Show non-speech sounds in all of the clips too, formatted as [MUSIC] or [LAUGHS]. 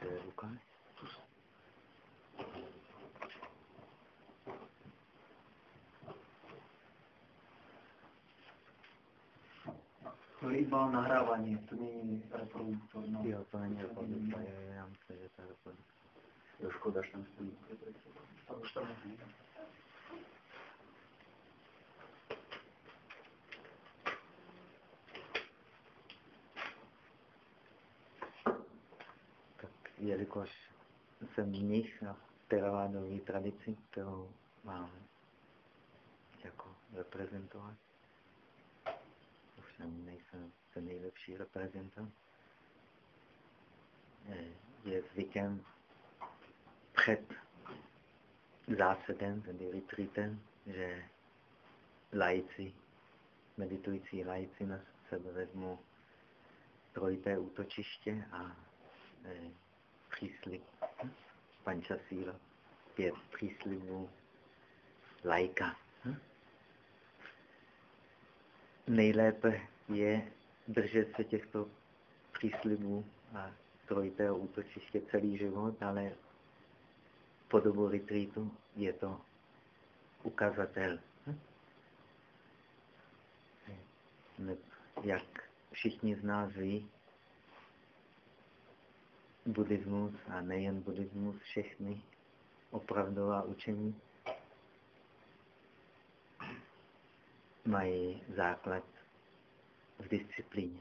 To je iba nahrávanie, to není reproduktor. No. Jo, to není reproduktor, já myslím, že to je reproduktor. To škoda, že tam stojí. To už tam není. Tak jelikož jsem mnich a teravádový tradici, kterou mám jako reprezentovat, ovšem nejsem ten nejlepší reprezentant, je zvykem před zásadem, tedy retreatem, že lajci, meditující lajci na sebe vezmou trojité útočiště a e, příslip pančasíla, pět příslibů lajka. Nejlépe je držet se těchto příslibů a trojitého útočiště celý život, ale po dobu retreatu je to ukazatel. Jak všichni z nás ví, buddhismus a nejen buddhismus, všechny opravdová učení mají základ v disciplíně.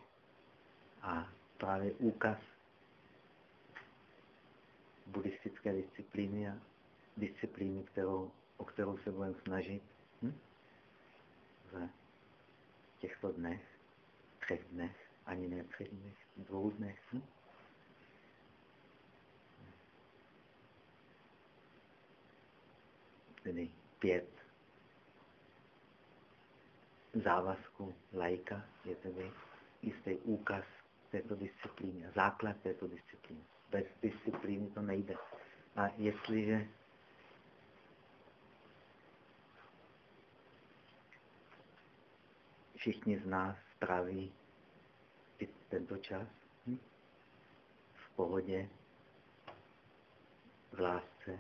A právě úkaz buddhistické disciplíny a disciplíny, kterou, o kterou se budeme snažit hm? v těchto dnech, třech dnech, ani ne třech dnech, dvou dnech. Hm? Tedy pět závazků lajka je tedy jistý úkaz této disciplíny, základ této disciplíny. Bez disciplíny to nejde. A jestliže všichni z nás stráví tento čas hm? v pohodě, v lásce,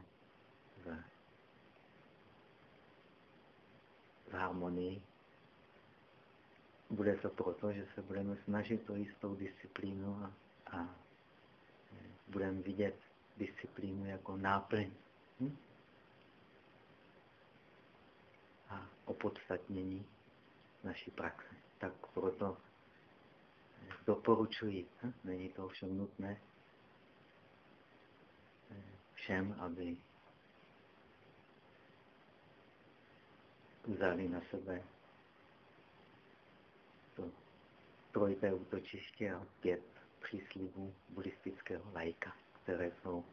v, v harmonii, bude to proto, že se budeme snažit o jistou disciplínu a, a budeme vidět disciplínu jako náplň hm? a opodstatnění naší praxe. Tak proto doporučuji, hm? není to ovšem nutné, všem, aby vzali na sebe to trojité útočiště a pět příslibů buddhistického lajka, které jsou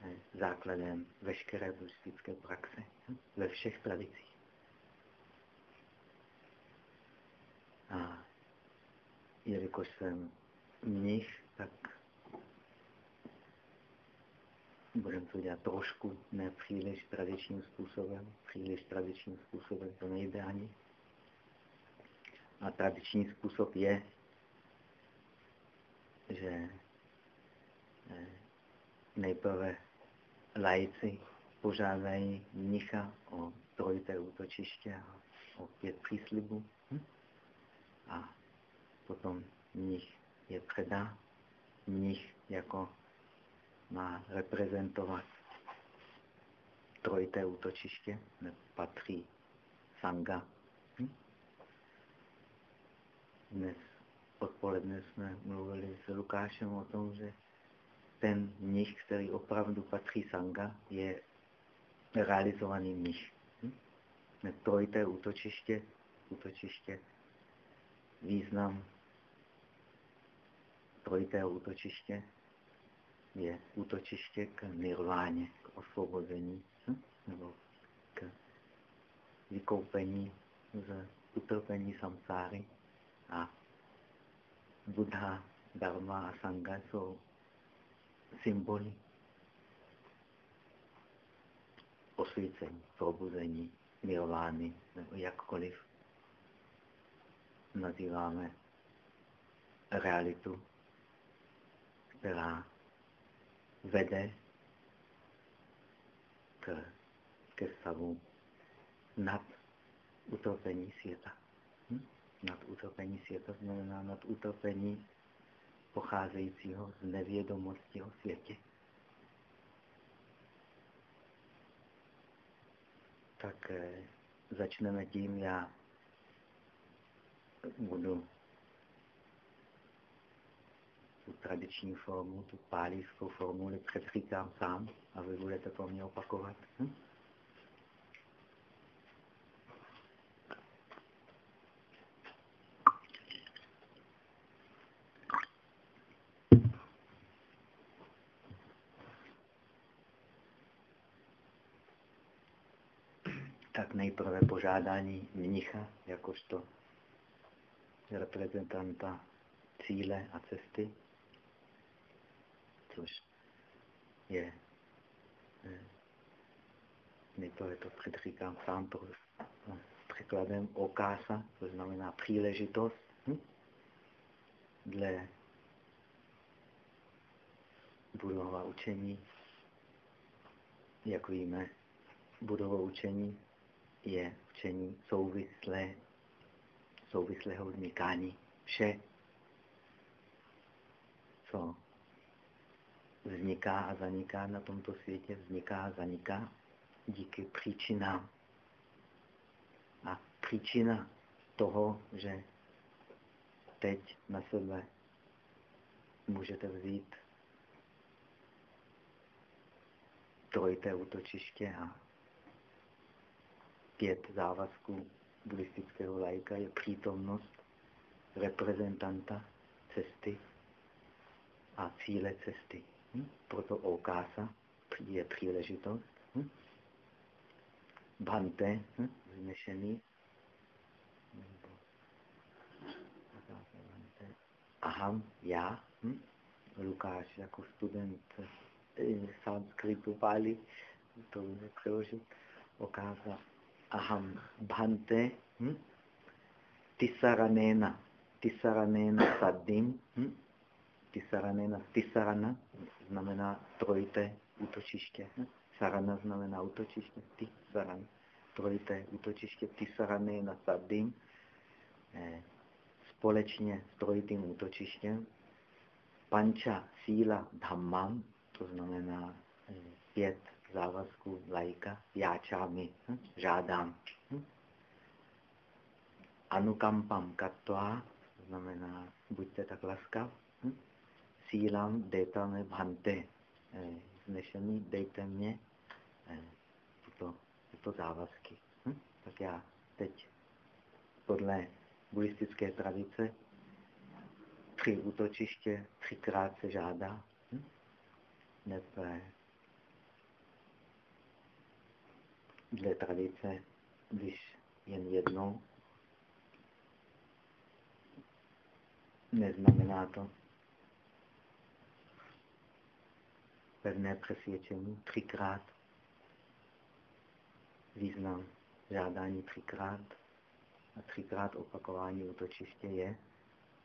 eh, základem veškeré buddhistické praxe hm, ve všech tradicích. A jelikož jsem mnich, tak budeme to dělat trošku, ne příliš tradičním způsobem. Příliš tradičním způsobem to nejde ani. A tradiční způsob je, že eh, nejprve lajci požádají mnicha o trojité útočiště a o pět příslibů. Hm? A potom mnich je předá. Mnich jako má reprezentovat trojité útočiště, patří sanga. Hm? Dnes odpoledne jsme mluvili s Lukášem o tom, že ten mnich, který opravdu patří sanga, je realizovaný mnich. Hm? Trojité útočiště, útočiště, význam trojitého útočiště je útočiště k nirváně, k osvobození, hm? nebo k vykoupení z utrpení samsáry a Buddha, Dharma a Sangha jsou symboly osvícení, probuzení, mirovány, nebo jakkoliv nazýváme realitu, která vede k, ke stavu nad utopení světa. Hm? Nad utopení světa znamená nad utopení pocházejícího z nevědomosti o světě. Tak eh, začneme tím, já budu tu tradiční formu, tu pálískou formuli předříkám sám a vy budete po mně opakovat. Hm? Tak nejprve požádání mnicha, jakožto reprezentanta cíle a cesty, což je eh, nejprve to předříkám sám to překladem okása, to znamená příležitost. Hm? Dle budova učení, jak víme, budovo učení je učení souvislé, souvislého vznikání. Vše, co vzniká a zaniká na tomto světě, vzniká a zaniká díky příčinám. A příčina toho, že teď na sebe můžete vzít trojité útočiště a pět závazků buddhistického lajka je přítomnost reprezentanta cesty a cíle cesty. Hm? Proto okása je příležitost. Hm? Bhante, hm? znešený. Aham, já. Hm? Lukáš jako student eh, sanskritu Pali, to přeložit, okáza aham bhante hm? tisaranena tisaranena saddin hm? tisaranena tisarana znamená trojité útočiště sarana znamená útočiště tisarana trojité útočiště tisaranena saddin eh, společně s trojitým útočištěm panča síla dhammam to znamená eh, pět závazku lajka, jáčámi, hm? žádám. Hm? Anukampam katva, znamená buďte tak laskav, sílám me bhante, eh, znešený dejte mě eh, tyto, tyto závazky. Hm? Tak já teď podle buddhistické tradice tři útočiště třikrát se žádá. Hm? Nebe, dle tradice, když jen jednou, neznamená to pevné přesvědčení třikrát, význam žádání třikrát a třikrát opakování útočiště je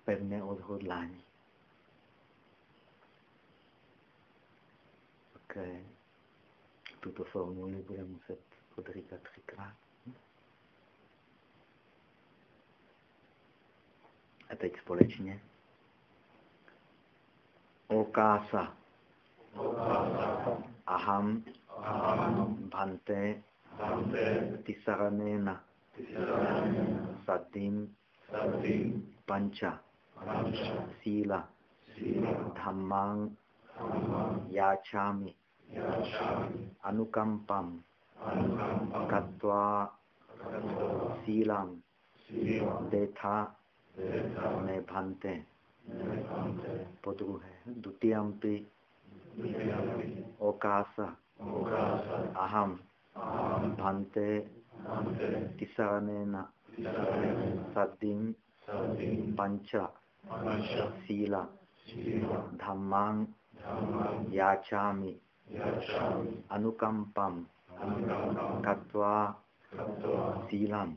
pevné odhodlání. Okay. Tuto formuli bude muset podříkat třikrát. A teď společně. Okása. Aham. Bhante. Tisaranena. Sadim. Pancha. Sila. Dhammang. Yachami. Anukampam. Katva Silam Deta Nebhante po druhé Dutiampi Okasa Aham Bhante Tisaranena Saddin Pancha Anaša, síla, Sila, dhammang, Dhamma, jáčámi, Yachami, anukampam, Anukampa, katva, Katva, sílam,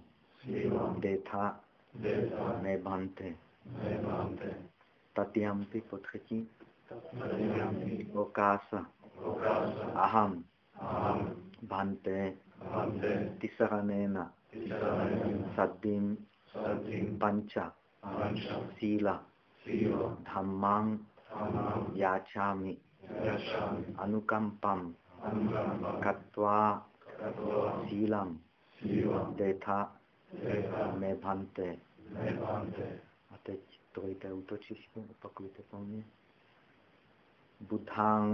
अवकाश। अहम भन्ते। तिसहनेन। सद्दिं। पञ्च। शील। धम्मां। याचामि। अनुकम्पं। कत्वा। शीलं। देथा। मे भन्ते। A teď to jdete útočiště, opakujte po mně. บุทัง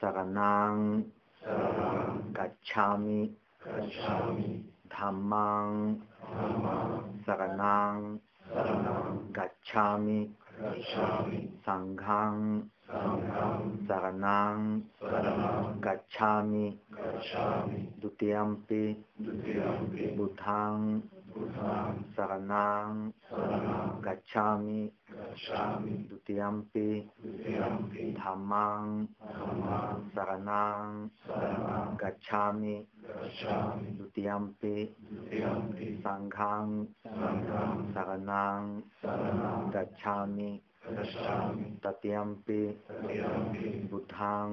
สารนังกัจฉามิธรรมังสารนังกัจฉามิสังฆังสารนังกัจฉามิดุติยมปิบุทัง शरणां गच्छामि द्वितीयं पी शरणां गच्छामि द्वितीयंपि सङ्घां शरणां गच्छामि तृतीयंपि बुद्धां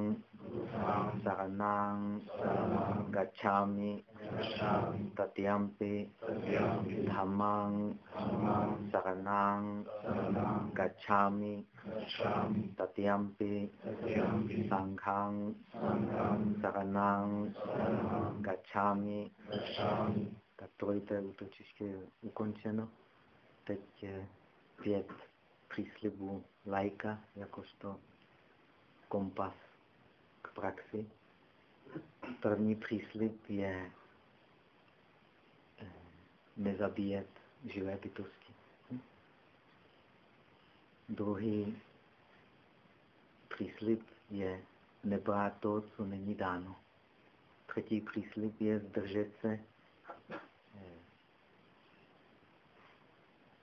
शरणं गच्छामि तत्यं ते धमं शरणं गच्छामि तत्यं ते सङ्घं शरणं गच्छामि Которое-то уточнение укончено. Teď pět příslibů lajka, jakožto kompas praxi. První příslib je eh, nezabíjet živé bytosti. Druhý příslib je nebrát to, co není dáno. Třetí příslib je zdržet se eh,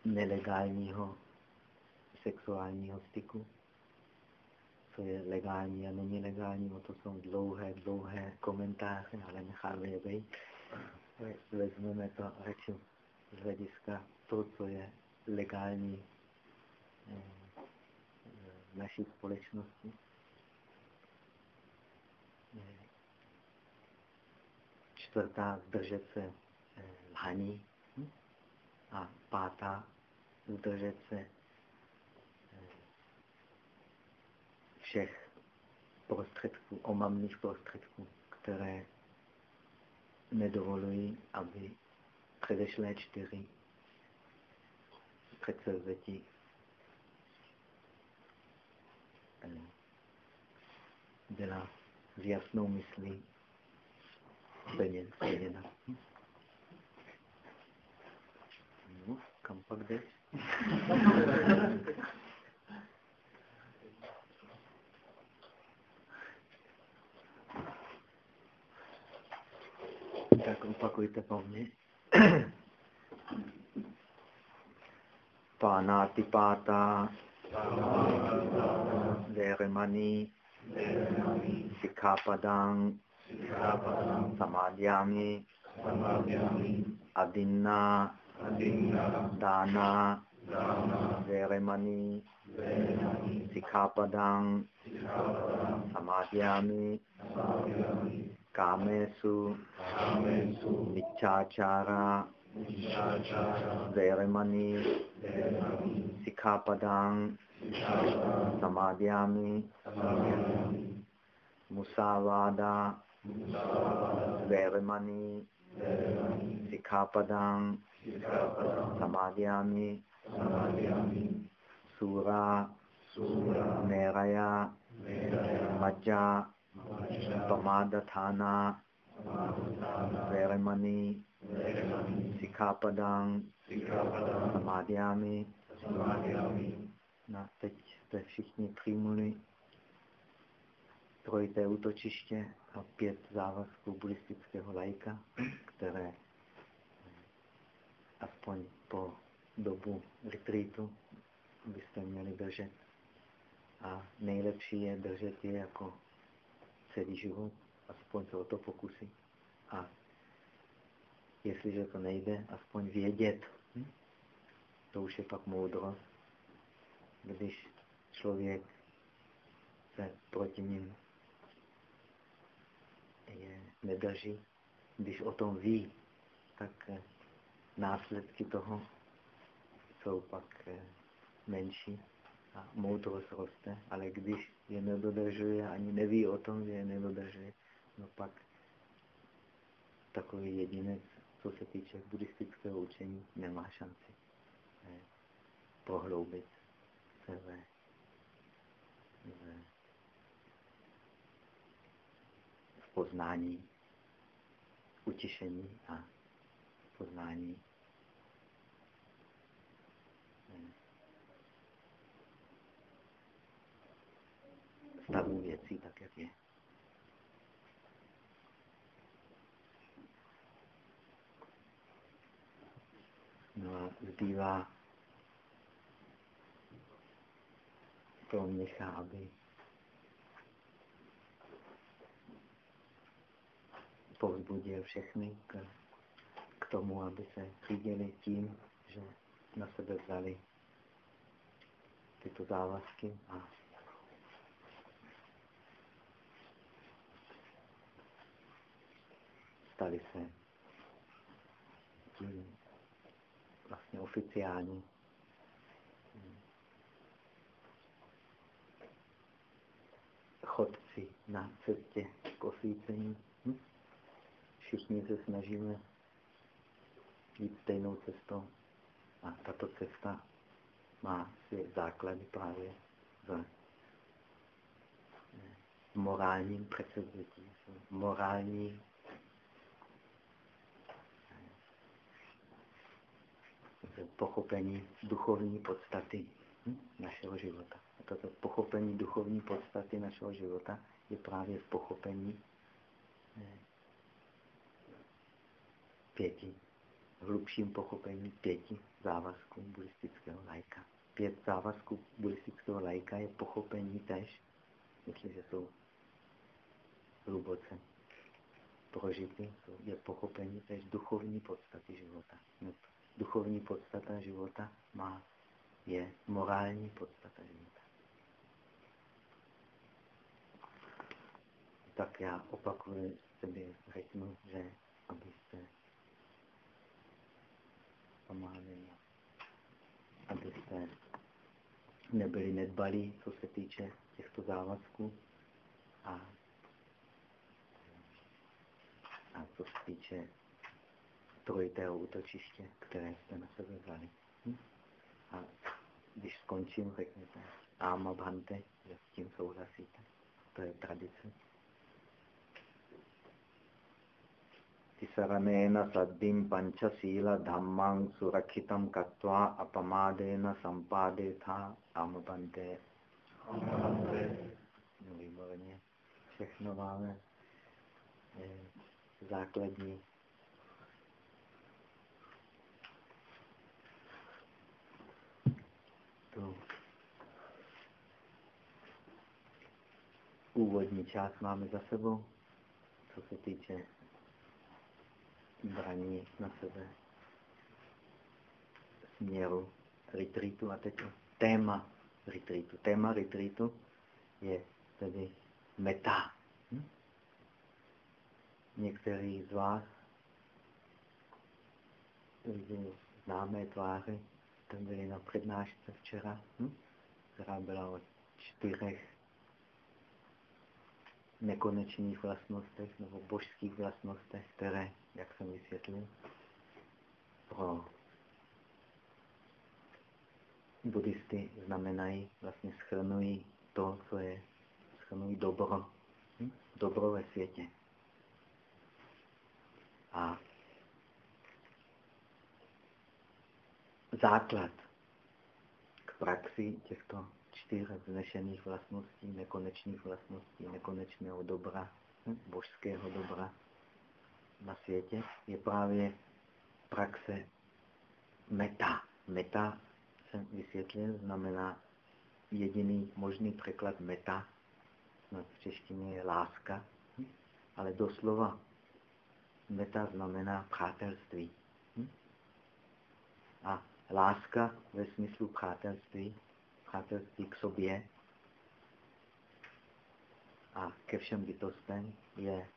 nelegálního sexuálního styku. Co je legální a není legální, o to jsou dlouhé, dlouhé komentáře, ale necháme je být. Vezmeme to radši z hlediska to, co je legální eh, v naší společnosti. Eh, Čtvrtá, zdržet se eh, lhaní. A pátá, zdržet se všech prostředků, omamných prostředků, které nedovolují, aby předešlé čtyři předsevzetí byla s jasnou myslí plně splněna. No, kam pak jdeš? [LAUGHS] විතපොන්නේ පානාතිපාතා. වේරමණී සිකාපදං සමාධයාමි. අදින්නා. දානා. වේරමණී සිකාපදං සමාධයාමි. කාමේසු මිච්ඡාචාරා වේරමණී සිකාපදං සමාදියාමි මුසාවාදා වේරමණී සිකාපදං සමාදියාමි සූරා නේරයා මජ්ජා පමාදථානා Veremani, Samadhyami. Samadhyami, No, teď jste všichni přijmuli trojité útočiště a pět závazků buddhistického lajka, které aspoň po dobu retreatu byste měli držet. A nejlepší je držet je jako celý život, aspoň se o to pokusí. A jestliže to nejde, aspoň vědět. Hm? To už je pak moudrost. Když člověk se proti ním je nedrží, když o tom ví, tak eh, následky toho jsou pak eh, menší a moudrost roste, ale když je nedodržuje, ani neví o tom, že je nedodržuje, no pak takový jedinec, co se týče buddhistického učení, nemá šanci eh, prohloubit se ve, ve poznání, utišení a poznání stavu věcí tak, jak je. No a zbývá pro mnicha, aby povzbudil všechny k, k tomu, aby se řídili tím, že na sebe vzali tyto závazky a stali se tím vlastně oficiální chodci na cestě k osvícení. Hm? Všichni se snažíme jít stejnou cestou a tato cesta má své základy právě v morálním předsevzetí, morální pochopení duchovní podstaty hm, našeho života. A toto pochopení duchovní podstaty našeho života je právě pochopení eh, pěti, hlubším pochopení pěti závazků buddhistického lajka. Pět závazků buddhistického lajka je pochopení tež, jestliže jsou hluboce prožity, je pochopení tež duchovní podstaty života duchovní podstata života má, je morální podstata života. Tak já opakuju, sobie řeknu, že abyste pomáhali, abyste nebyli nedbalí, co se týče těchto závazků a, a co se týče trojitého útočiště, které jste na sebe vzali. Hm? A když skončím, řekněte Áma Bhante, že s tím souhlasíte. To je tradice. Tisaranéna saddhim pancha síla dhammang surakhitam katva apamádena sampádetha Áma Bhante. No, výborně. Všechno máme základní tu úvodní část máme za sebou, co se týče braní na sebe směru retreatu a teď téma retreatu. Téma retreatu je tedy meta. Hm? Některý z vás vidí známé tváře tam byli na přednášce včera, hm? která byla o čtyřech nekonečných vlastnostech nebo božských vlastnostech, které, jak jsem vysvětlil, pro buddhisty znamenají, vlastně schrnují to, co je, schrnují dobro, hm? dobro ve světě. A základ k praxi těchto čtyř vznešených vlastností, nekonečných vlastností, nekonečného dobra, hm, božského dobra na světě, je právě praxe meta. meta jsem vysvětlil, znamená jediný možný překlad meta, v češtině je láska, ale doslova meta znamená přátelství. A láska ve smyslu přátelství, přátelství k sobě a ke všem bytostem je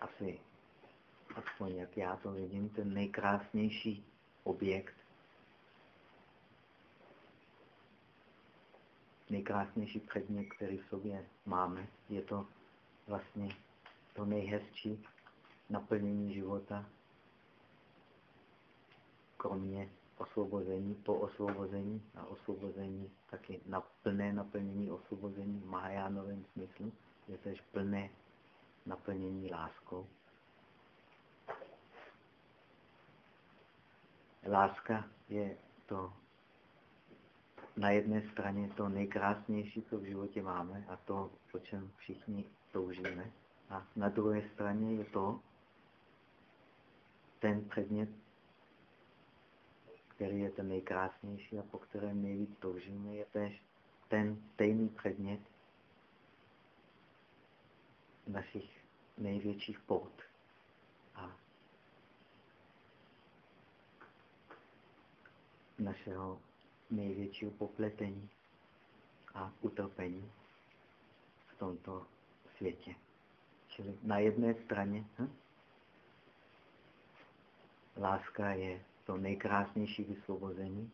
asi, aspoň jak já to vidím, ten nejkrásnější objekt, nejkrásnější předmět, který v sobě máme. Je to vlastně to nejhezčí naplnění života, kromě osvobození, po osvobození a osvobození taky na plné naplnění osvobození v Mahajánovém smyslu, je tež plné naplnění láskou. Láska je to na jedné straně to nejkrásnější, co v životě máme a to, po čem všichni toužíme. A na druhé straně je to ten předmět, který je ten nejkrásnější a po kterém nejvíc toužíme, je tež ten stejný předmět našich největších pot. A našeho největšího popletení a utrpení v tomto světě. Čili na jedné straně hm, láska je to nejkrásnější vysvobození,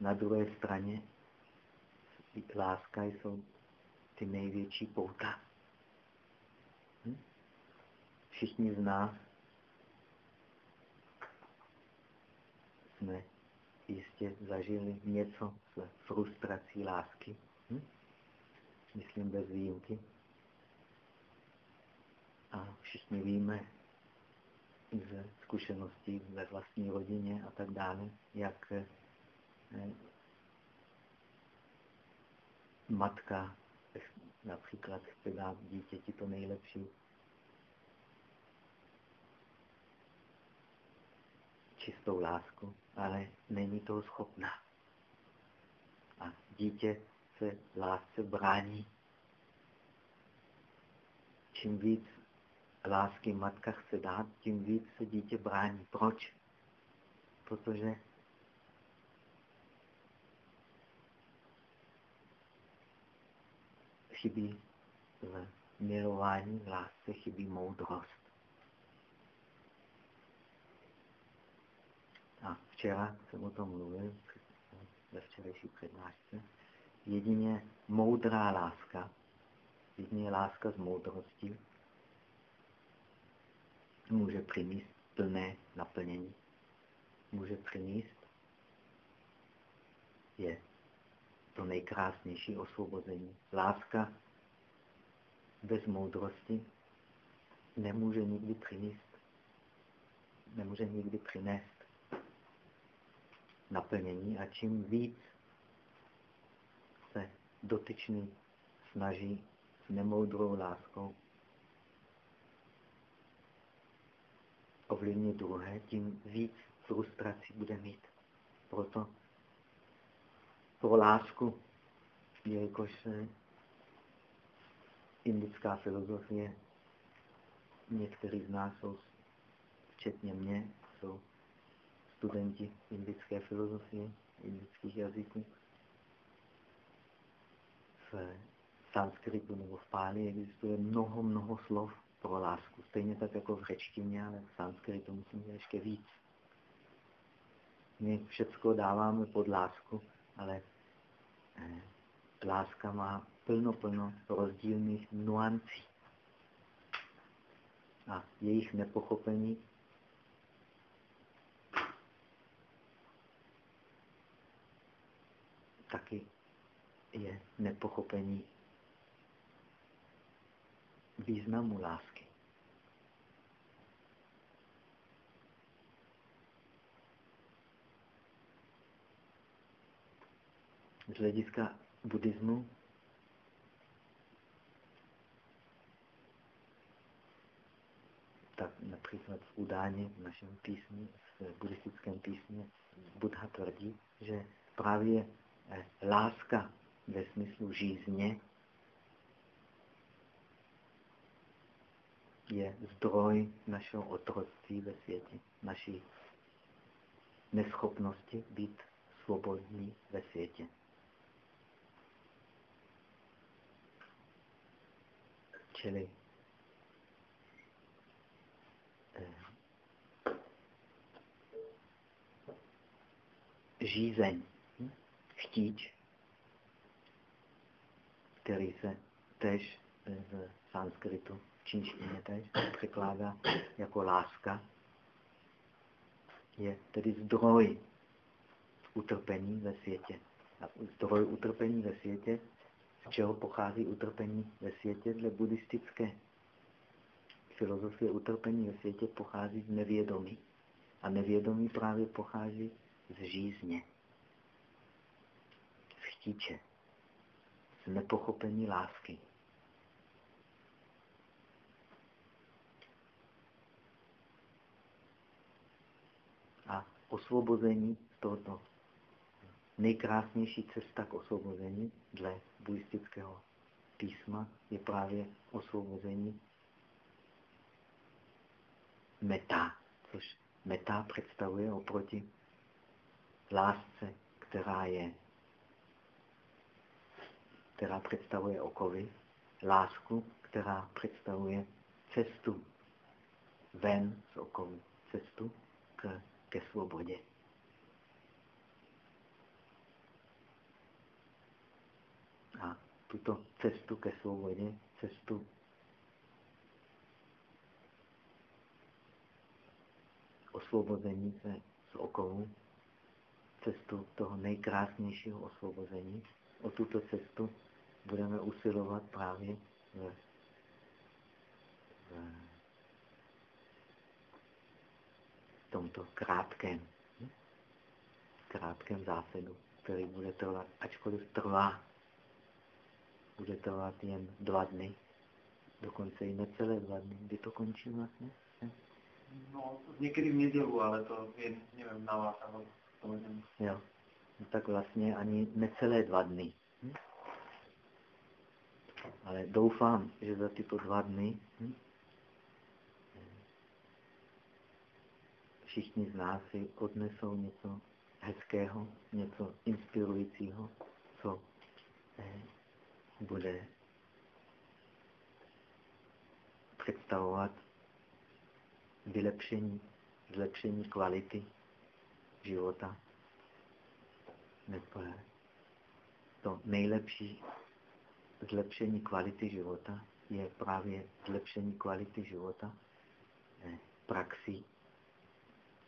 na druhé straně láska jsou ty největší pouta. Hm? Všichni z nás jsme jistě zažili něco s frustrací lásky. Hm? Myslím bez výjimky. A všichni víme ze zkušeností ve vlastní rodině a tak dále, jak eh, matka například chce dát dítěti to nejlepší, čistou lásku, ale není toho schopná. A dítě se lásce brání. Čím víc lásky matka chce dát, tím víc se dítě brání. Proč? Protože chybí v milování, v lásce chybí moudrost. A včera jsem o tom mluvil ve včerejší přednášce. Jedině moudrá láska, jedině láska z moudrosti může přinést plné naplnění. Může přinést je to nejkrásnější osvobození. Láska bez moudrosti nemůže nikdy přinést, nemůže nikdy přinést naplnění a čím víc se dotyčný snaží s nemoudrou láskou ovlivnit druhé, tím víc frustrací bude mít. Proto pro lásku, jelikož indická filozofie, někteří z nás jsou, včetně mě, jsou studenti indické filozofie, indických jazyků. V sanskritu nebo v páli existuje mnoho, mnoho slov pro lásku. Stejně tak jako v řečtině, ale v sanskritu musím ještě víc. My všecko dáváme pod lásku, ale eh, láska má plno, plno rozdílných nuancí. A jejich nepochopení taky je nepochopení významu lásky. Z hlediska buddhismu tak například v udáně v našem písmu, v buddhistickém písmu, Buddha tvrdí, že právě eh, láska ve smyslu žízně je zdroj našeho otroctví ve světě, naší neschopnosti být svobodní ve světě. Čili eh, žízeň, chtíč, který se tež v sanskritu, v čínštině tež, překládá jako láska, je tedy zdroj utrpení ve světě. A zdroj utrpení ve světě, z čeho pochází utrpení ve světě dle buddhistické filozofie utrpení ve světě pochází z nevědomí. A nevědomí právě pochází z žízně, z chtíče, z nepochopení lásky. A osvobození tohoto nejkrásnější cesta k osvobození dle buddhistického písma je právě osvobození meta, což meta představuje oproti lásce, která je, která představuje okovy, lásku, která představuje cestu ven z okovy, cestu k, ke svobodě. A tuto cestu ke svobodě, cestu osvobození se z okovů, cestu toho nejkrásnějšího osvobození. O tuto cestu budeme usilovat právě v, v tomto krátkém, krátkém zásadu, který bude trvat, ačkoliv trvá, bude trvat jen dva dny, dokonce i necelé dva dny, kdy to končí vlastně. No, někdy v nedělu, ale to je, nevím, na vás, ale to nevím. Jo, no tak vlastně ani necelé dva dny. Hm? Ale doufám, že za tyto dva dny hm? všichni z nás si odnesou něco hezkého, něco inspirujícího, co eh, bude představovat vylepšení, zlepšení kvality života. Nebo to nejlepší zlepšení kvality života je právě zlepšení kvality života praxi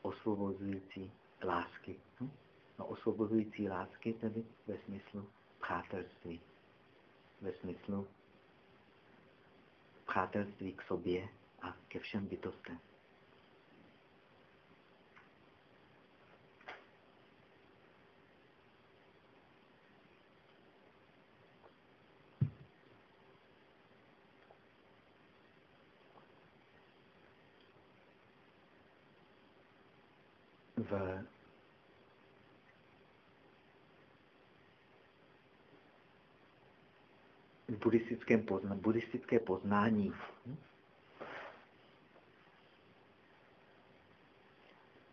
osvobozující lásky. Hm? No, osvobozující lásky tedy ve smyslu přátelství, ve smyslu přátelství k sobě a ke všem bytostem. v buddhistickém pozna, buddhistické poznání.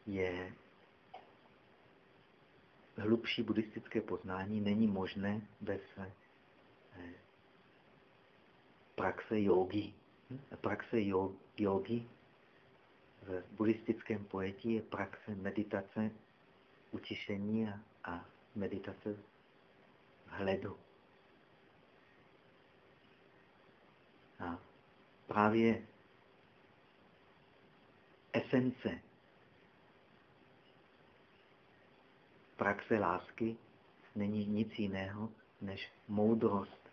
Je hlubší buddhistické poznání není možné bez eh, praxe jogy. Praxe jogy v buddhistickém pojetí je praxe meditace, utišení a, meditace v A právě esence praxe lásky není nic jiného než moudrost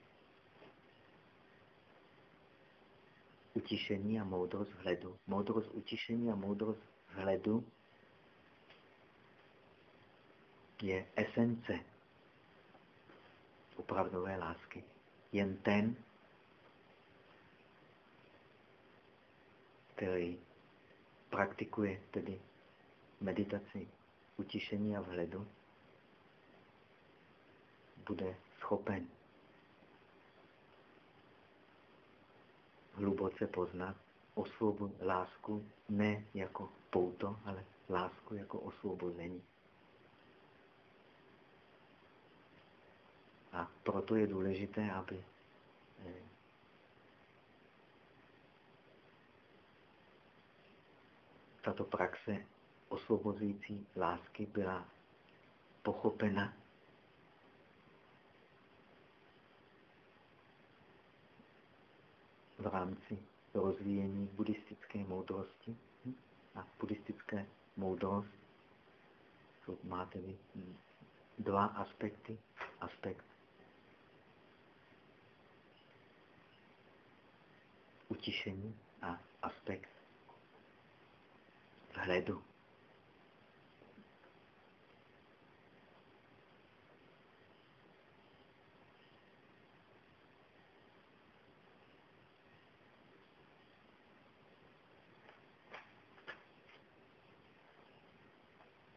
utišení a moudrost vhledu. Moudrost utišení a moudrost vhledu je esence opravdové lásky. Jen ten, který praktikuje tedy meditaci utišení a vhledu, bude schopen hluboce poznat osvobu, lásku ne jako pouto, ale lásku jako osvobození. A proto je důležité, aby tato praxe osvobozující lásky byla pochopena v rámci rozvíjení buddhistické moudrosti. A buddhistické moudrost má tedy dva aspekty. Aspekt utišení a aspekt vhledu.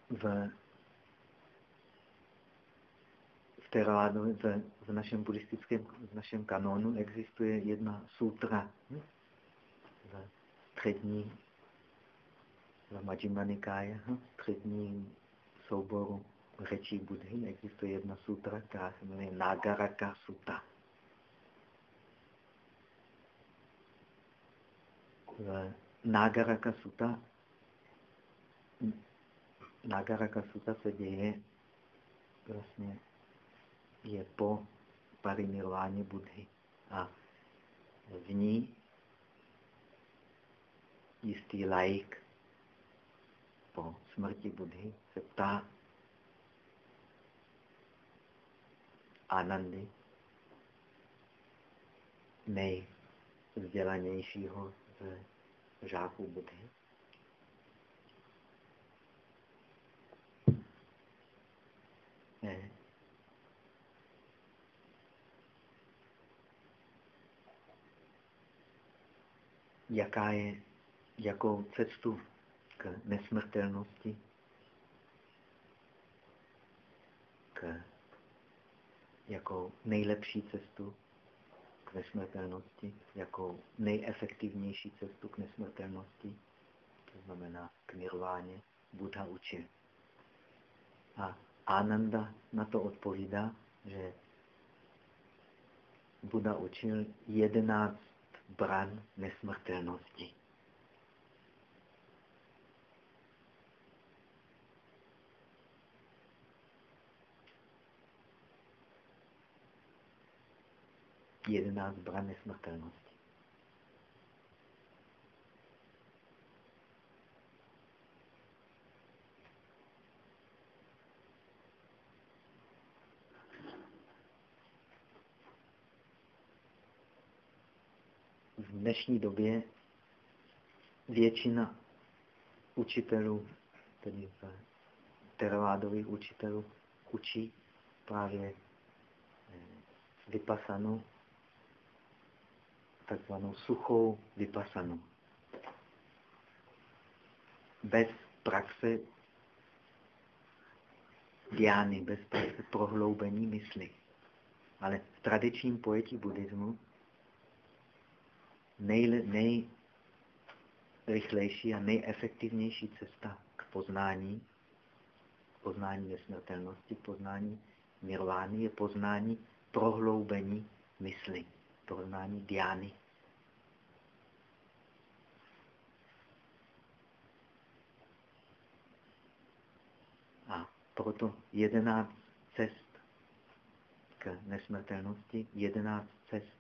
v, v Terádu, v, v našem buddhistickém, v našem kanónu existuje jedna sutra hm? v střední v Majjima Nikáje, hm? střední souboru řečí Budhy, existuje jedna sutra, která se jmenuje Nagaraka Sutta. V Nagaraka Sutta Nagaraka Sutta se děje vlastně je po parinirváně Budhy. A v ní jistý laik po smrti Budhy se ptá Anandy, nejvzdělanějšího z žáků Budhy. Ne. Jaká je, jakou cestu k nesmrtelnosti, k jakou nejlepší cestu k nesmrtelnosti, jakou nejefektivnější cestu k nesmrtelnosti, to znamená k nirváně, Buddha učil. A Ananda na to odpovídá, že Buddha učil jedenáct bran nesmrtelnosti. Jedenáct bran nesmrtelnosti. v dnešní době většina učitelů, tedy teravádových učitelů, učí právě eh, vypasanu, takzvanou suchou vypasanu. Bez praxe diány, bez praxe prohloubení mysli. Ale v tradičním pojetí buddhismu nej, nejrychlejší a nejefektivnější cesta k poznání, poznání nesmrtelnosti, poznání nirvány je poznání prohloubení mysli, poznání diány. A proto jedenáct cest k nesmrtelnosti, jedenáct cest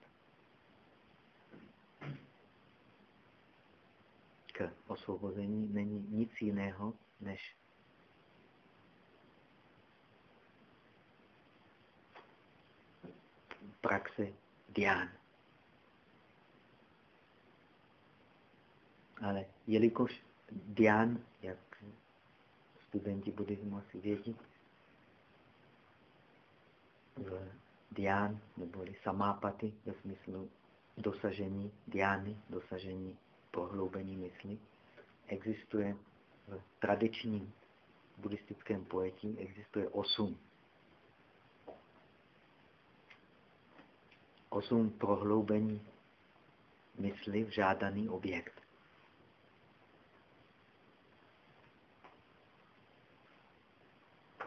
k osvobození není nic jiného, než praxe dián. Ale jelikož dián, jak studenti buddhismu asi vědí, v dián neboli samápaty ve smyslu dosažení diány, dosažení prohloubení mysli, existuje v tradičním buddhistickém pojetí existuje osm. Osm prohloubení mysli v žádaný objekt.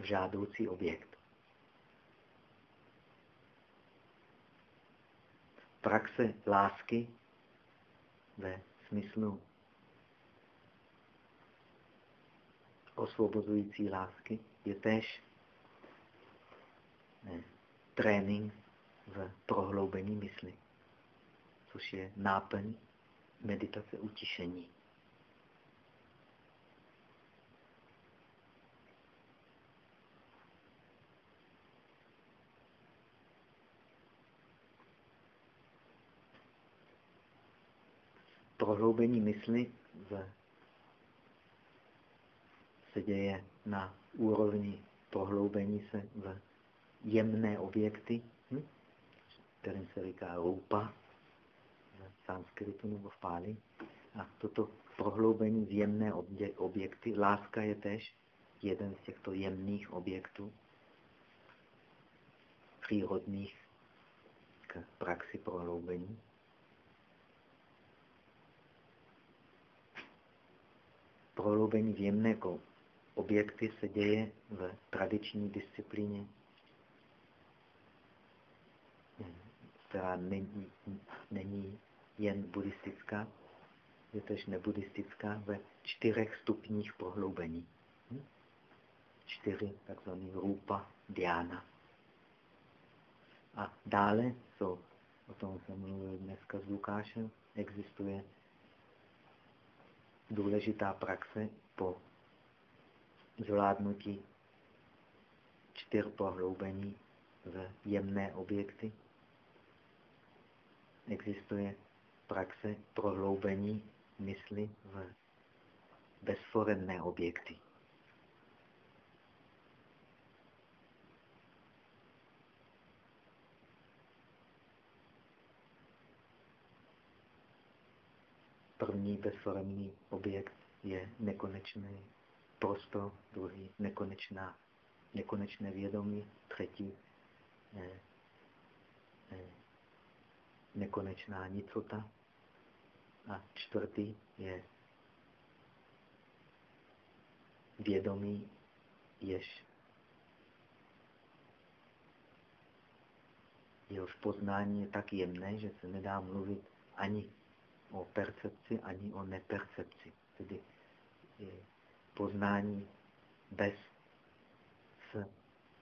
Žádoucí objekt. Praxe lásky ve smyslu osvobozující lásky je též ne, trénink v prohloubení mysli, což je náplň meditace utišení. Prohloubení mysli se děje na úrovni prohloubení se v jemné objekty, hm? kterým se říká rupa v sanskritu nebo v páli. A toto prohloubení v jemné objekty, láska je tež jeden z těchto jemných objektů, přírodných k praxi prohloubení. Prohloubení v jemné objekty se děje v tradiční disciplíně, která není, není jen buddhistická, je tež nebuddhistická ve čtyřech stupních prohloubení. Čtyři takzvaný rupa diana. A dále jsou, o tom jsem mluvil dneska s Lukášem, existuje důležitá praxe po zvládnutí čtyř pohloubení v jemné objekty. Existuje praxe prohloubení mysli v bezforemné objekty. První bezforemný objekt je nekonečný prostor, druhý nekonečná, nekonečné vědomí, třetí eh, eh, nekonečná nicota a čtvrtý je vědomí, jež jehož poznání je tak jemné, že se nedá mluvit ani o percepci, ani o nepercepci. Tedy je poznání bez s,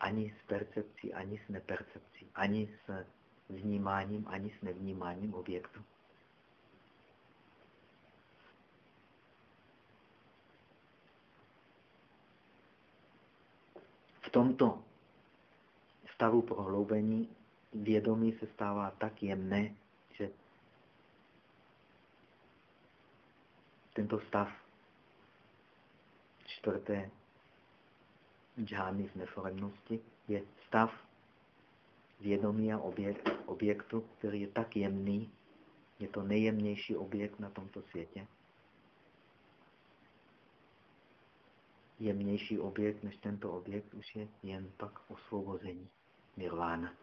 ani s percepcí, ani s nepercepcí, ani s vnímáním, ani s nevnímáním objektu. V tomto stavu prohloubení vědomí se stává tak jemné, že tento stav čtvrté džány z neforemnosti je stav vědomí a objekt, objektu, který je tak jemný, je to nejjemnější objekt na tomto světě. Jemnější objekt než tento objekt už je jen pak osvobození, nirvána.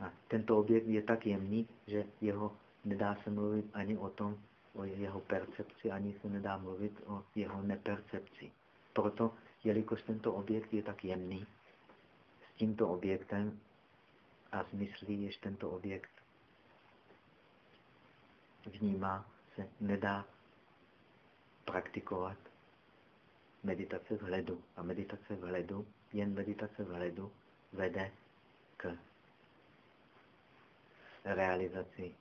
A tento objekt je tak jemný, že jeho nedá se mluvit ani o tom, o jeho percepci, ani se nedá mluvit o jeho nepercepci. Proto, jelikož tento objekt je tak jemný, s tímto objektem a s myslí, jež tento objekt vnímá, se nedá praktikovat meditace v hledu. A meditace v hledu, jen meditace v hledu vede k realizaci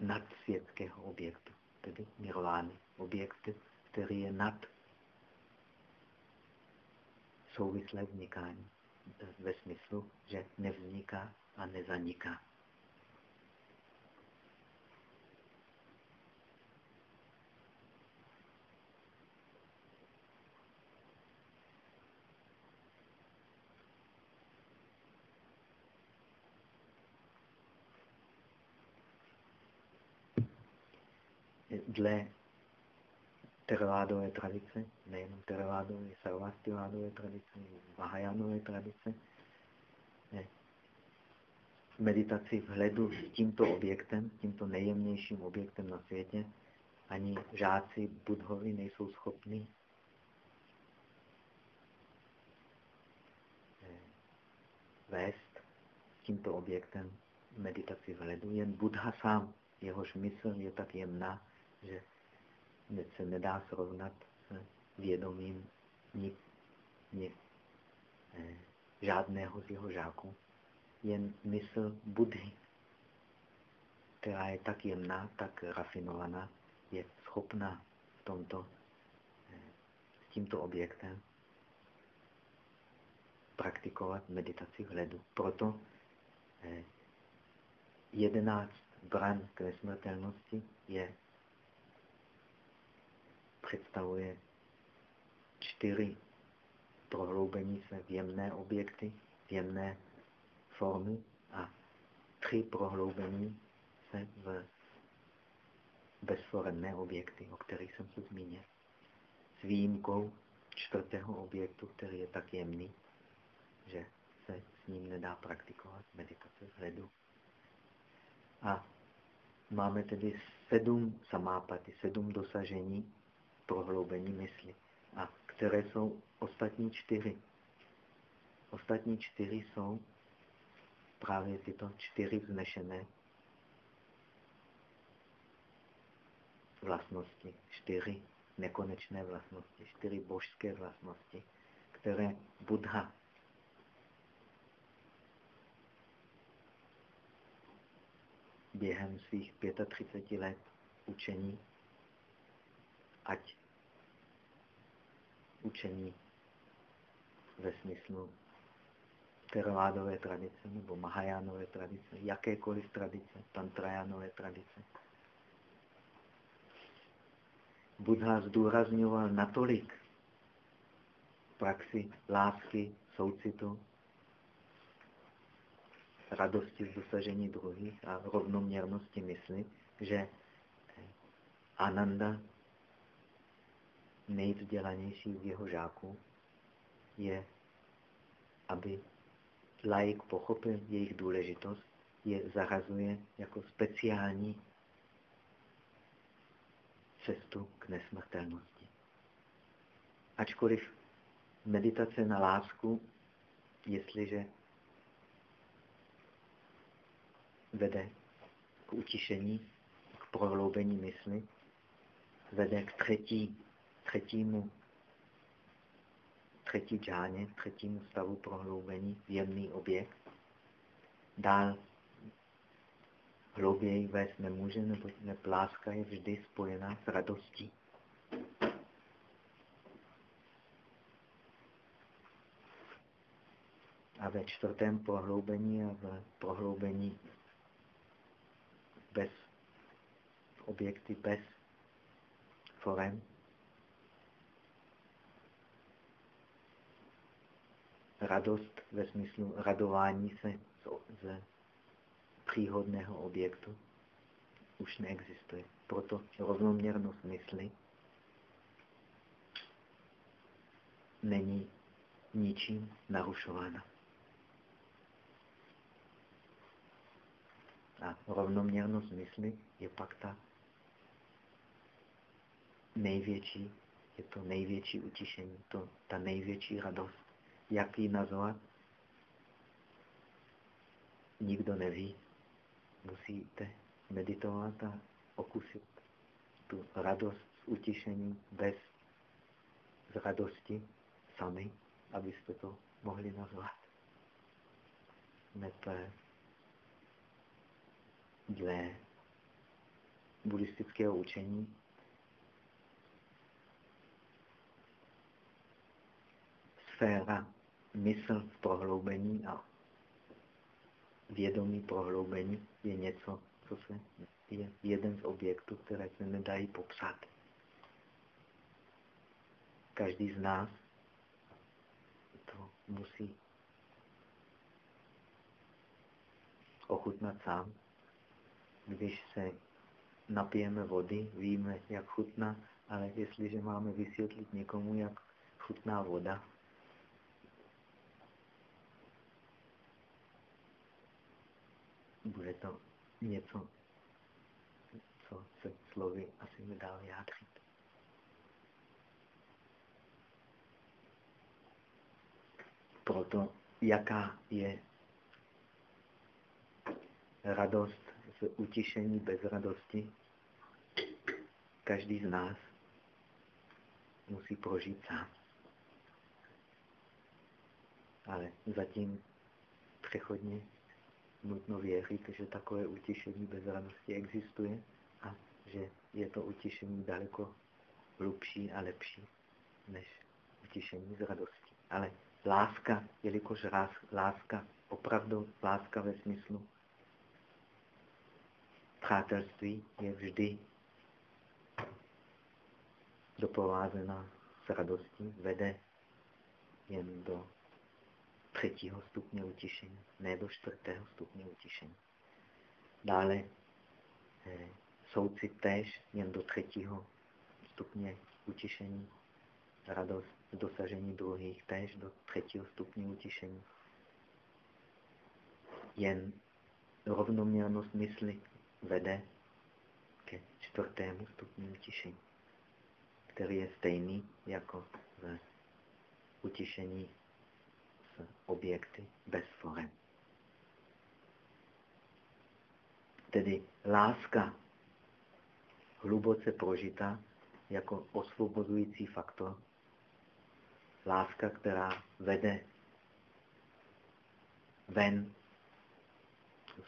nadsvětského objektu tedy nirvány, objekt, který je nad souvislé vznikání ve smyslu, že nevzniká a nezaniká. Dle tervádové tradice, nejenom tervádové, sarvastivádové tradice, vahajánové tradice. Ne. Meditaci v hledu s tímto objektem, tímto nejjemnějším objektem na světě, ani žáci budhovi nejsou schopni eh, vést tímto objektem meditaci v hledu. Jen Buddha sám, jehož mysl je tak jemná, že se nedá srovnat s vědomím ni, ni, eh, žádného z jeho žáků. Jen mysl Budhy, která je tak jemná, tak rafinovaná, je schopná v tomto, eh, s tímto objektem praktikovat meditaci v ledu. Proto eh, jedenáct bran k nesmrtelnosti je představuje čtyři prohloubení se v jemné objekty, v jemné formy a tři prohloubení se v bezforemné objekty, o kterých jsem se zmínil. S výjimkou čtvrtého objektu, který je tak jemný, že se s ním nedá praktikovat meditace hledu. A máme tedy sedm samápaty, sedm dosažení prohloubení mysli. A které jsou ostatní čtyři? Ostatní čtyři jsou právě tyto čtyři vznešené vlastnosti, čtyři nekonečné vlastnosti, čtyři božské vlastnosti, které Buddha během svých 35 let učení, ať učení ve smyslu teravádové tradice nebo mahajánové tradice, jakékoliv tradice, tantrajánové tradice. Buddha zdůrazňoval natolik praxi lásky, soucitu, radosti z dosažení druhých a rovnoměrnosti mysli, že Ananda nejvzdělanější z jeho žáků je, aby laik pochopil jejich důležitost, je zarazuje jako speciální cestu k nesmrtelnosti. Ačkoliv meditace na lásku, jestliže vede k utišení, k prohloubení mysli, vede k třetí třetímu, třetí džáně, třetímu stavu prohloubení, jemný objekt. Dál hlouběji vést nemůže, nebo láska je vždy spojená s radostí. A ve čtvrtém prohloubení a v prohloubení bez objekty, bez forem, radost ve smyslu radování se ze příhodného objektu už neexistuje. Proto rovnoměrnost mysli není ničím narušována. A rovnoměrnost mysli je pak ta největší, je to největší utišení, to, ta největší radost jak ji nazvat, nikdo neví. Musíte meditovat a okusit tu radost z utišení bez z radosti sami, abyste to mohli nazvat. Neb dle buddhistického učení sféra mysl v prohloubení a vědomí prohloubení je něco, co se je jeden z objektů, které se nedají popsat. Každý z nás to musí ochutnat sám. Když se napijeme vody, víme, jak chutná, Ale jestliže máme vysvětlit někomu, jak chutná voda, bude to něco, co se slovy asi nedá vyjádřit. Proto jaká je radost z utišení bez radosti, každý z nás musí prožít sám. Ale zatím přechodně nutno věřit, že takové utišení bez radosti existuje a že je to utišení daleko hlubší a lepší než utišení z radosti. Ale láska, jelikož láska, opravdu láska ve smyslu přátelství je vždy doprovázená s radostí, vede jen do třetího stupně utišení, ne do čtvrtého stupně utišení. Dále eh, soucit též jen do třetího stupně utišení, radost dosažení druhých též do třetího stupně utišení. Jen rovnoměrnost mysli vede ke čtvrtému stupni utišení, který je stejný jako v utišení objekty bez forem. Tedy láska hluboce prožitá jako osvobozující faktor, láska, která vede ven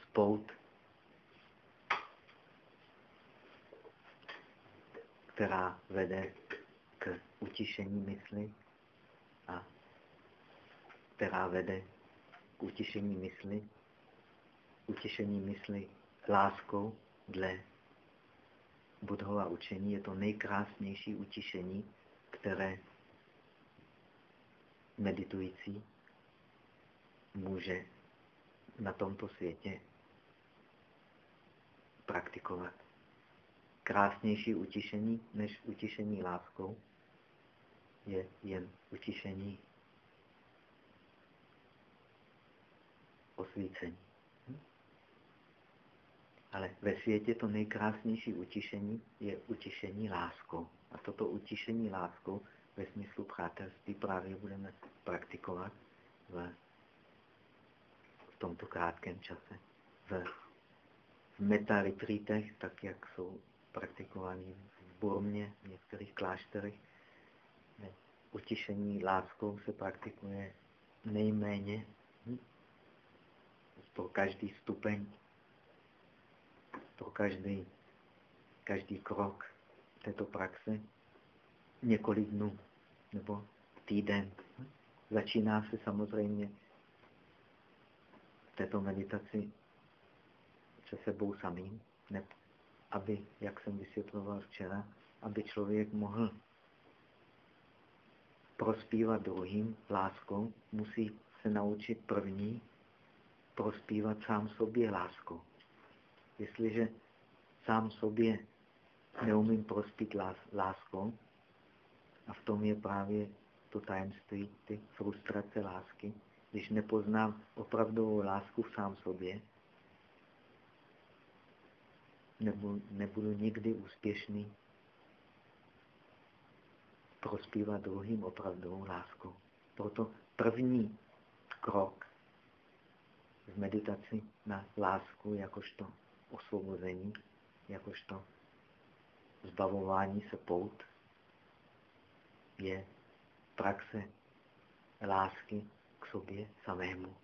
z pout která vede k utišení mysli která vede k utišení mysli, utišení mysli láskou dle Budhova učení. Je to nejkrásnější utišení, které meditující může na tomto světě praktikovat. Krásnější utišení než utišení láskou je jen utišení osvícení. Hm? Ale ve světě to nejkrásnější utišení je utišení láskou. A toto utišení láskou ve smyslu přátelství právě budeme praktikovat v, v tomto krátkém čase. V, v meta tak jak jsou praktikovaný v Burmě, v některých klášterech. Utišení láskou se praktikuje nejméně hm? Pro každý stupeň, pro každý, každý krok této praxe několik dnů nebo týden. Začíná se samozřejmě v této meditaci se sebou samým, aby, jak jsem vysvětloval včera, aby člověk mohl prospívat druhým láskou, musí se naučit první prospívat sám sobě láskou. Jestliže sám sobě neumím prospít lás, láskou, a v tom je právě to tajemství, ty frustrace lásky, když nepoznám opravdovou lásku v sám sobě, nebudu, nebudu nikdy úspěšný prospívat druhým opravdovou láskou. Proto první krok v meditaci na lásku jakožto osvobození, jakožto zbavování se pout, je praxe lásky k sobě samému.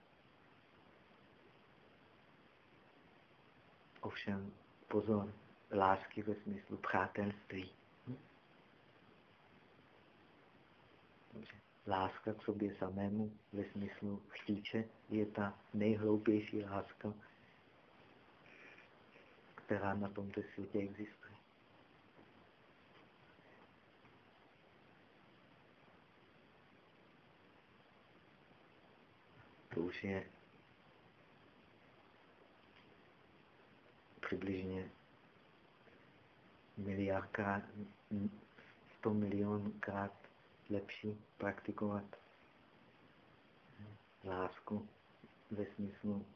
Ovšem pozor, lásky ve smyslu přátelství. Láska k sobě samému ve smyslu chtíče je ta nejhloupější láska, která na tomto světě existuje. To už je přibližně miliardkrát, sto milionkrát lepší praktikovat lásku ve smyslu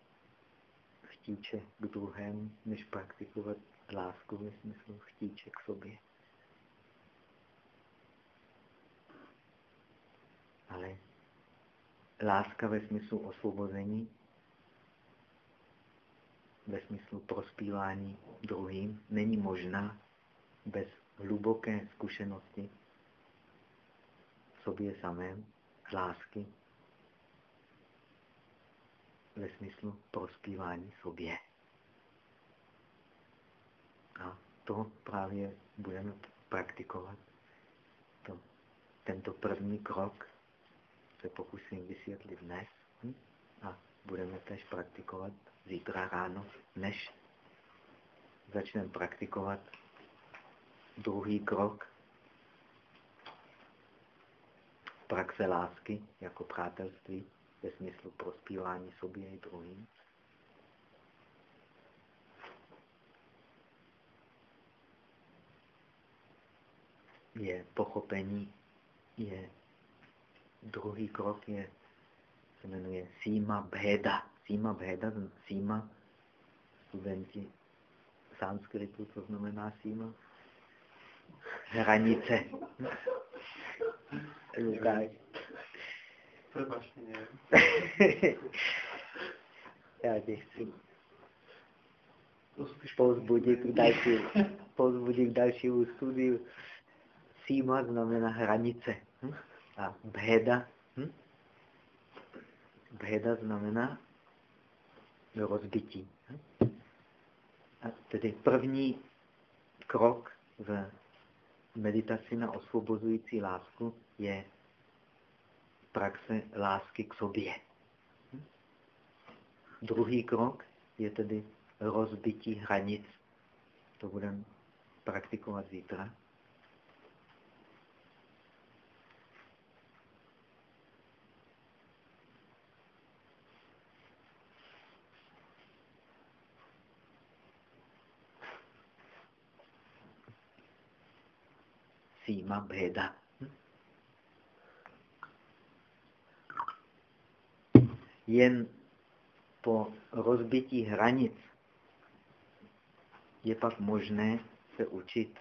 chtíče k druhému, než praktikovat lásku ve smyslu chtíče k sobě. Ale láska ve smyslu osvobození, ve smyslu prospívání druhým, není možná bez hluboké zkušenosti sobě samém, lásky, ve smyslu prospívání sobě. A to právě budeme praktikovat. To, tento první krok se pokusím vysvětlit dnes hm? a budeme tež praktikovat zítra ráno, než začneme praktikovat druhý krok praxe lásky jako přátelství ve smyslu prospívání sobě i druhým. Je pochopení, je druhý krok je, se jmenuje Sima Bheda. Sima Bheda, Sima, studenti sanskritu, co znamená Sima? Hranice. Lukáš. Prepač, nie. Já tě chci pozbudit k další, pozbudit k dalšímu studiu. Sima znamená hranice. Hm? A bheda, hm? bheda znamená rozbití. Hm? A tedy první krok v meditaci na osvobozující lásku je praxe lásky k sobě. Druhý krok je tedy rozbití hranic. To budeme praktikovat zítra. Sima Bheda. jen po rozbití hranic je pak možné se učit.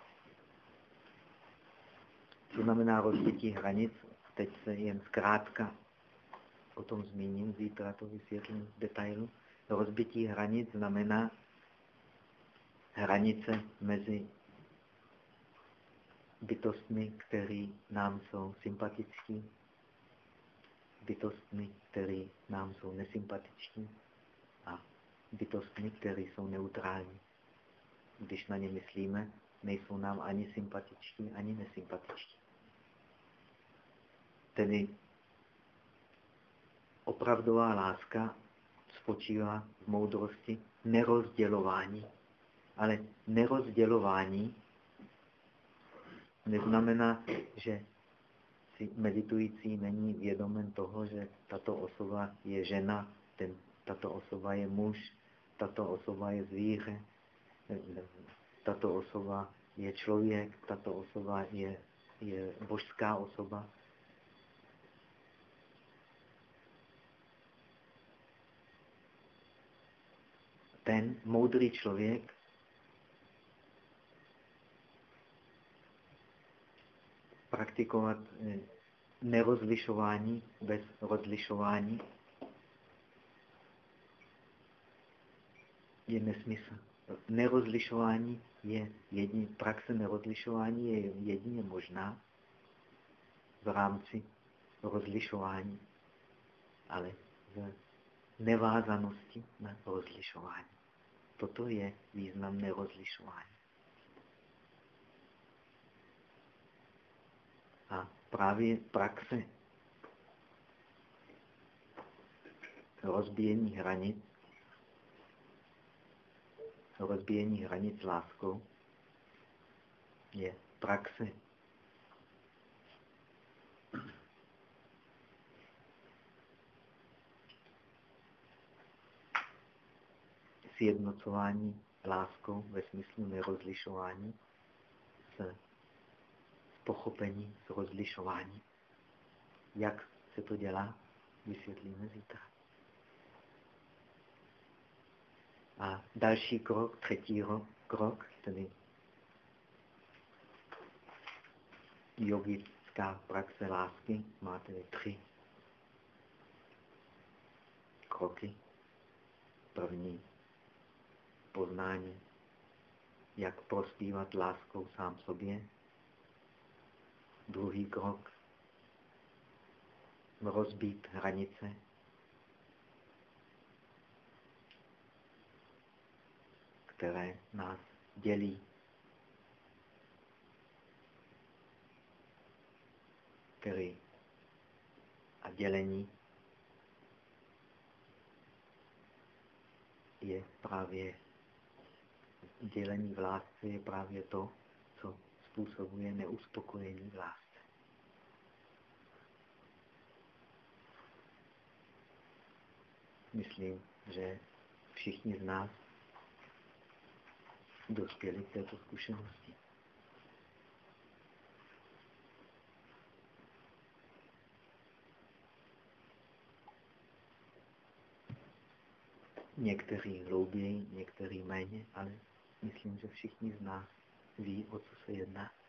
Co znamená rozbití hranic? Teď se jen zkrátka o tom zmíním, zítra to vysvětlím v detailu. Rozbití hranic znamená hranice mezi bytostmi, které nám jsou sympatický bytostmi, které nám jsou nesympatiční a bytostmi, které jsou neutrální. Když na ně myslíme, nejsou nám ani sympatiční, ani nesympatiční. Tedy opravdová láska spočívá v moudrosti nerozdělování. Ale nerozdělování neznamená, že si meditující není vědomen toho, že tato osoba je žena, ten, tato osoba je muž, tato osoba je zvíře, tato osoba je člověk, tato osoba je, je božská osoba. Ten moudrý člověk praktikovat eh, nerozlišování bez rozlišování je nesmysl. Nerozlišování je jedině, praxe nerozlišování je jedině možná v rámci rozlišování, ale v nevázanosti na rozlišování. Toto je význam nerozlišování. A právě praxe rozbíjení hranic, rozbíjení hranic láskou je praxe. Sjednocování láskou ve smyslu nerozlišování s pochopení, s rozlišováním. Jak se to dělá, vysvětlíme zítra. A další krok, třetí krok, tedy yogická praxe lásky, má tedy tři kroky. První poznání, jak prospívat láskou sám sobě. Druhý krok, rozbít hranice, které nás dělí. Který a dělení je právě dělení v lásce je právě to, co způsobuje neuspokojení v lásce. Myslím, že všichni z nás dospěli k této zkušenosti. Někteří hlouběji, někteří méně, ale myslím, že všichni z nás ví, o co se jedná.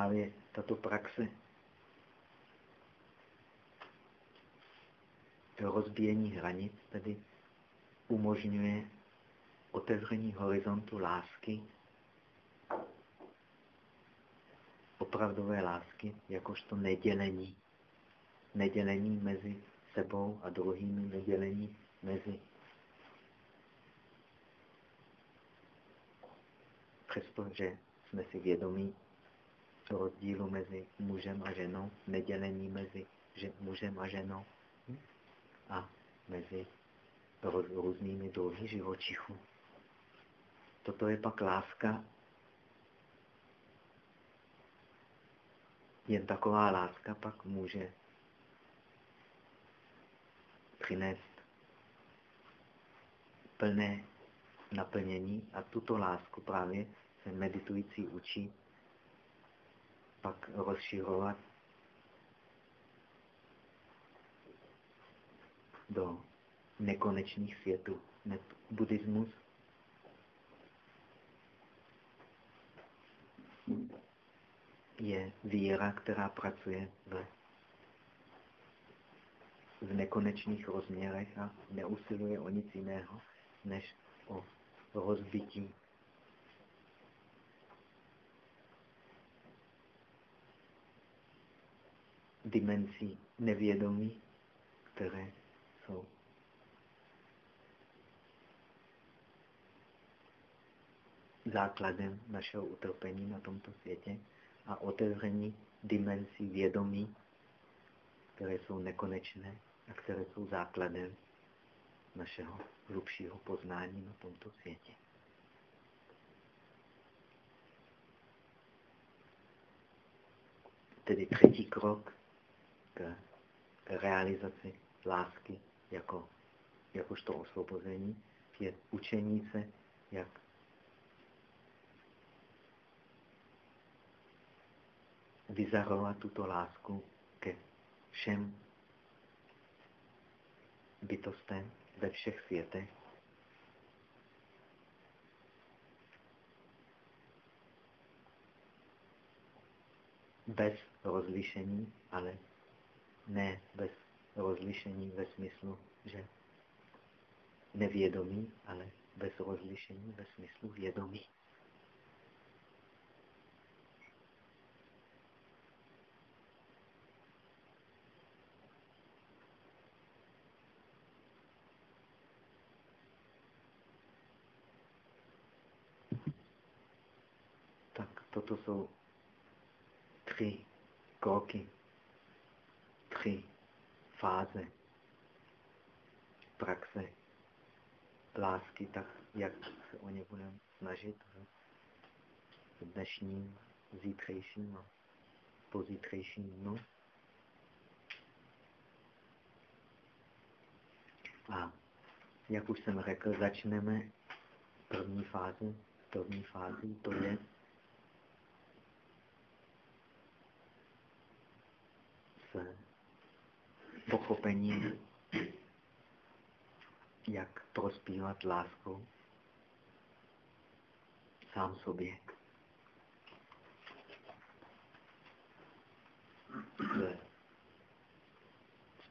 Právě tato praxe rozbíjení hranic tedy umožňuje otevření horizontu lásky, opravdové lásky, jakožto nedělení. Nedělení mezi sebou a druhými, nedělení mezi přestože jsme si vědomí rozdílu mezi mužem a ženou, nedělení mezi mužem a ženou, a mezi různými druhy živočichů. Toto je pak láska. Jen taková láska pak může přinést plné naplnění a tuto lásku právě se meditující učí pak rozširovat do nekonečných světů. Buddhismus. Je víra, která pracuje v, v nekonečných rozměrech a neusiluje o nic jiného, než o rozbití dimenzí nevědomí, které jsou. základem našeho utrpení na tomto světě a otevření dimenzí vědomí, které jsou nekonečné a které jsou základem našeho hlubšího poznání na tomto světě. Tedy třetí krok realizaci lásky jako, jakožto osvobození, je učení se, jak vyzarovat tuto lásku ke všem bytostem ve všech světech. Bez rozlišení, ale ne bez rozlišení ve smyslu, že nevědomí, ale bez rozlišení ve smyslu vědomí. Tak toto jsou tři kroky, tři fáze praxe lásky, tak jak se o ně budeme snažit v dnešním, zítřejším a pozítřejším dnu. A jak už jsem řekl, začneme první fázi. První fázi to je s pochopením, jak prospívat láskou sám sobě. S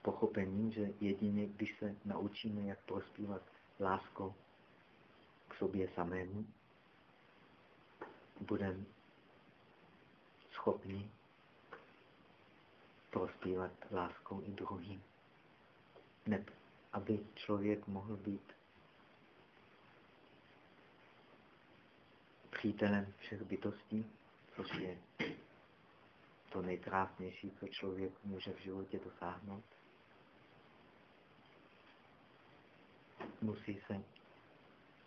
pochopením, že jedině, když se naučíme, jak prospívat láskou k sobě samému, budeme schopni prospívat láskou i druhým. Ne, aby člověk mohl být přítelem všech bytostí, což je to nejkrásnější, co člověk může v životě dosáhnout. Musí se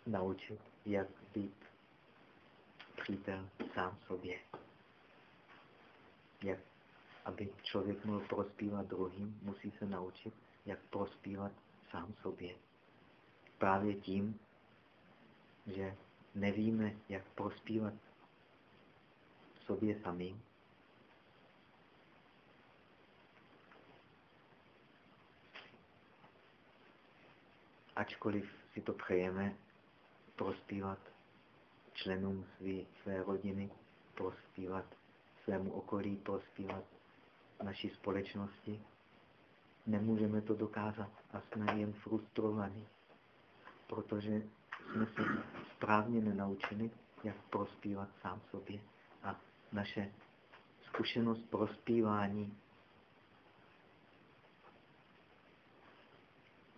naučit, jak být přítel sám sobě. Jak, aby člověk mohl prospívat druhým, musí se naučit, jak prospívat sám sobě. Právě tím, že nevíme, jak prospívat sobě samým, ačkoliv si to přejeme prospívat členům svý, své rodiny, prospívat svému okolí, prospívat naší společnosti, nemůžeme to dokázat a jsme jen frustrovaní, protože jsme se správně nenaučili, jak prospívat sám sobě. A naše zkušenost prospívání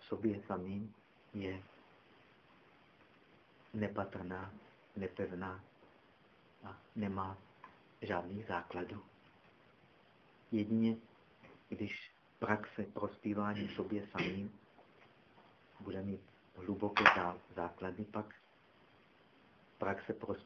sobě samým je nepatrná, nepevná a nemá žádný základů. Jedině, když praxe prospívání sobě samým bude mít hluboké základy, pak praxe prospívání